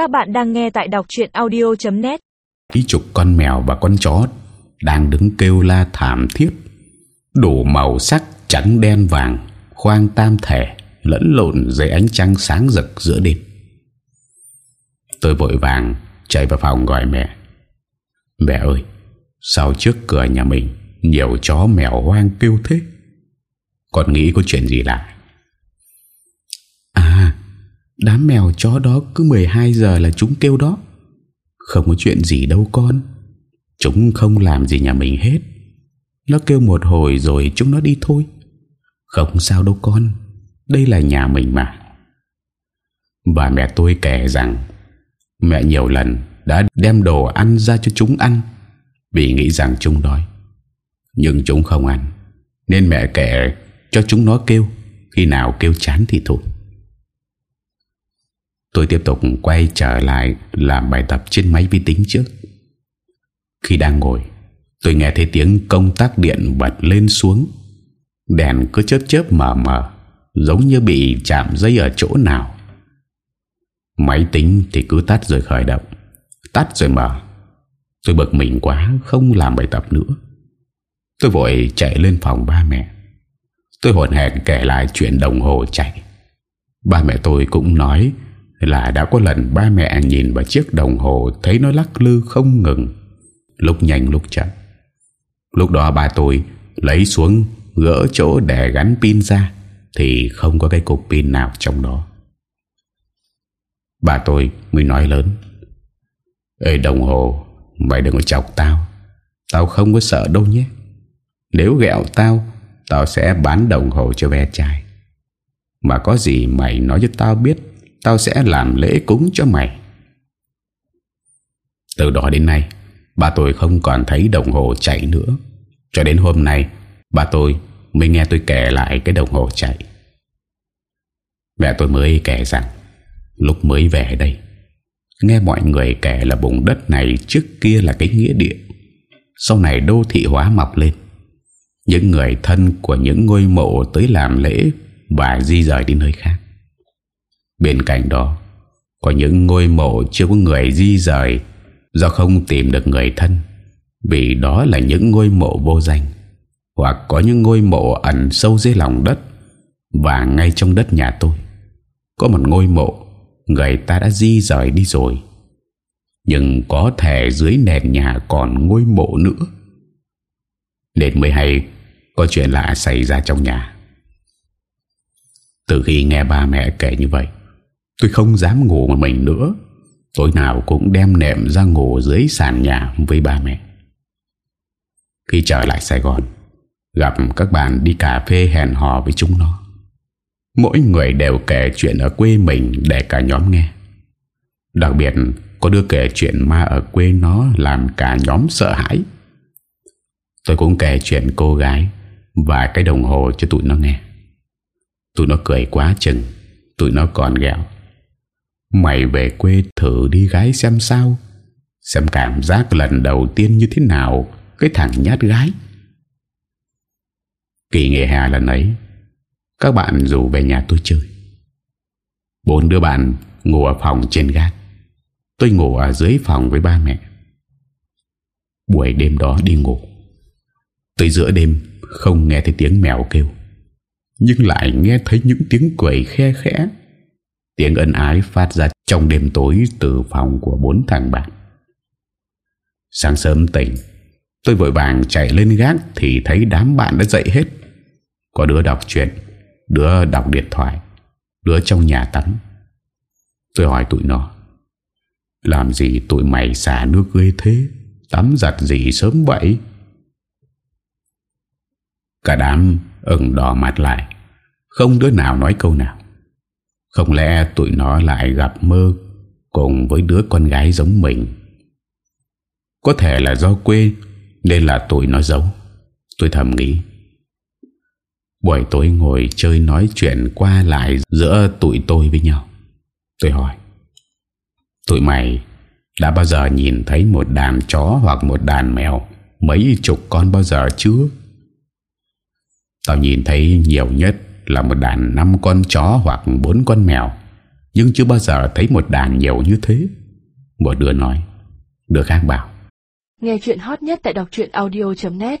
Các bạn đang nghe tại đọc chuyện audio.net Ý chục con mèo và con chó Đang đứng kêu la thảm thiết. Đủ màu sắc trắng đen vàng, Khoang tam thể, Lẫn lộn dưới ánh trăng sáng rực giữa đêm. Tôi vội vàng chạy vào phòng gọi mẹ. Mẹ ơi, Sao trước cửa nhà mình Nhiều chó mèo hoang kêu thế? Con nghĩ có chuyện gì lạ? Đám mèo chó đó cứ 12 giờ là chúng kêu đó. Không có chuyện gì đâu con. Chúng không làm gì nhà mình hết. Nó kêu một hồi rồi chúng nó đi thôi. Không sao đâu con. Đây là nhà mình mà. Và mẹ tôi kể rằng, Mẹ nhiều lần đã đem đồ ăn ra cho chúng ăn, Vì nghĩ rằng chúng đói. Nhưng chúng không ăn, Nên mẹ kể cho chúng nó kêu. Khi nào kêu chán thì thôi. Tôi tiếp tục quay trở lại Làm bài tập trên máy vi tính trước. Khi đang ngồi, Tôi nghe thấy tiếng công tắc điện bật lên xuống. Đèn cứ chớp chớp mờ mờ, Giống như bị chạm dây ở chỗ nào. Máy tính thì cứ tắt rồi khởi động. Tắt rồi mở. Tôi bực mình quá, Không làm bài tập nữa. Tôi vội chạy lên phòng ba mẹ. Tôi hồn hẹn kể lại chuyện đồng hồ chạy. Ba mẹ tôi cũng nói là đã có lần ba mẹ nhìn vào chiếc đồng hồ Thấy nó lắc lư không ngừng. Lúc nhanh, lúc chậm. Lúc đó ba tôi lấy xuống, Gỡ chỗ để gắn pin ra, Thì không có cái cục pin nào trong đó. Bà tôi mới nói lớn, Ê, đồng hồ, Mày đừng có chọc tao. Tao không có sợ đâu nhé. Nếu ghẹo tao Tao sẽ bán đồng hồ cho bé trai. Mà có gì mày nói cho tao biết Tao sẽ làm lễ cúng cho mày. Từ đó đến nay, Bà tôi không còn thấy đồng hồ chạy nữa. Cho đến hôm nay, Bà tôi mới nghe tôi kể lại cái đồng hồ chạy. Mẹ tôi mới kể rằng, Lúc mới về đây, Nghe mọi người kể là vùng đất này Trước kia là cái nghĩa địa. Sau này đô thị hóa mọc lên. Những người thân của những ngôi mộ Tới làm lễ Và di rời đi nơi khác. Bên cạnh đó, Có những ngôi mộ chưa có người di rời Do không tìm được người thân. Vì đó là những ngôi mộ vô danh, Hoặc có những ngôi mộ ẩn sâu dưới lòng đất Và ngay trong đất nhà tôi. Có một ngôi mộ, Người ta đã di rời đi rồi. Nhưng có thể dưới nền nhà còn ngôi mộ nữa. Đến mới hay Có chuyện lạ xảy ra trong nhà. Từ khi nghe ba mẹ kể như vậy Tôi không dám ngủ một mình nữa. Tối nào cũng đem nệm ra ngủ dưới sàn nhà với ba mẹ. Khi trở lại Sài Gòn, Gặp các bạn đi cà phê hẹn hò với chúng nó. Mỗi người đều kể chuyện ở quê mình để cả nhóm nghe. Đặc biệt, có đứa kể chuyện ma ở quê nó làm cả nhóm sợ hãi. Tôi cũng kể chuyện cô gái và cái đồng hồ cho tụi nó nghe. Tụi nó cười quá chừng, Tụi nó còn ghẹo. Mày về quê thử đi gái xem sao. Xem cảm giác lần đầu tiên như thế nào, Cái thằng nhát gái. Kỳ nghề hè lần ấy, Các bạn rủ về nhà tôi chơi. Bốn đứa bạn ngủ ở phòng trên gác. Tôi ngủ ở dưới phòng với ba mẹ. Buổi đêm đó đi ngủ. Tới giữa đêm, Không nghe thấy tiếng mèo kêu, Nhưng lại nghe thấy những tiếng cười khe khẽ. Tiếng ân ái phát ra trong đêm tối Từ phòng của bốn thằng bạn. Sáng sớm tỉnh, Tôi vội vàng chạy lên gác Thì thấy đám bạn đã dậy hết. Có đứa đọc chuyện Đứa đọc điện thoại, Đứa trong nhà tắm. Tôi hỏi tụi nó, Làm gì tụi mày xả nước ghê thế? Tắm giặt gì sớm vậy? Cả đám ửng đỏ mặt lại, Không đứa nào nói câu nào. Không lẽ tụi nó lại gặp mơ Cùng với đứa con gái giống mình? Có thể là do quê, Nên là tụi nó giấu. Tôi thầm nghĩ. Buổi tối ngồi chơi nói chuyện qua lại Giữa tụi tôi với nhau. Tôi hỏi. Tụi mày đã bao giờ nhìn thấy một đàn chó hoặc một đàn mèo Mấy chục con bao giờ chưa? Tao nhìn thấy nhiều nhất là một đàn năm con chó hoặc bốn con mèo, Nhưng chưa bao giờ thấy một đàn nhiều như thế. Một đứa nói, Đứa khác bảo, Nghe chuyện hot nhất tại đọc audio.net